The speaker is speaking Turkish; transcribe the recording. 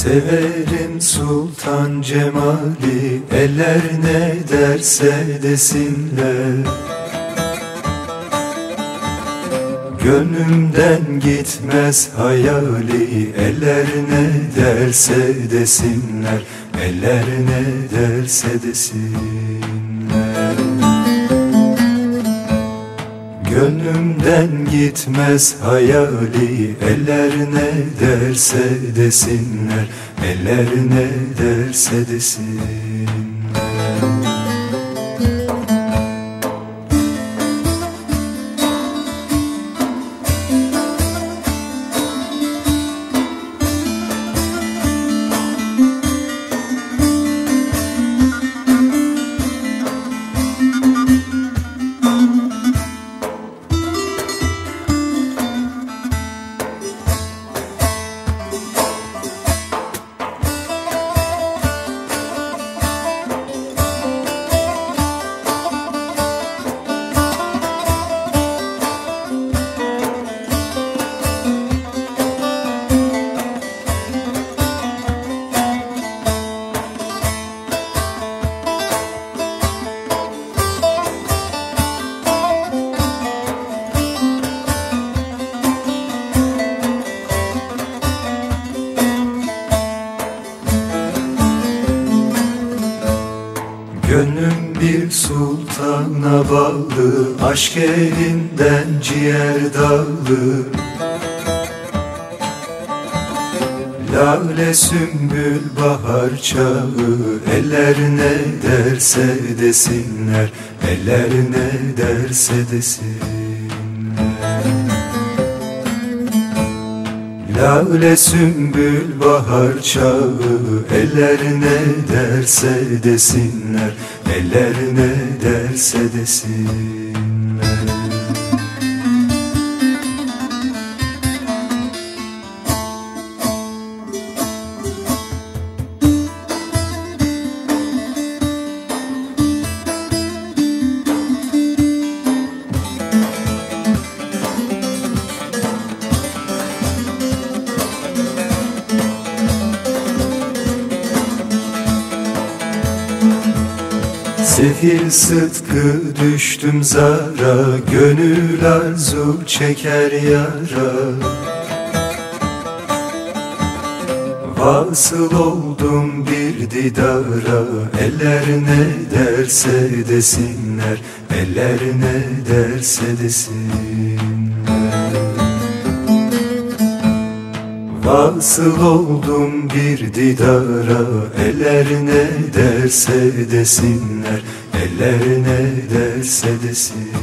Severim sultan cemali Eller ne derse desinler. Gönlümden gitmez hayali Eller ne derse desinler. Eller ne derse desinler Gönlümden gitmez hayali Eller ne derse desinler Eller ne derse desinler Gönlüm bir sultana bağlı Aşk elinden ciğer dağlı Lale sümbül bahar çağı Eller ne derse desinler Eller ne derse desinler Lale sümbül bahar çağı Eller ne derse desinler Eller ne derse desinler Sefil sıtkı düştüm zara Gönül arzu çeker yara. Vasıl oldum bir didara Eller ne derse desinler Eller ne derse desinler Vasıl oldum bir didara? Eller ne derse desinler. Eller ne derse desin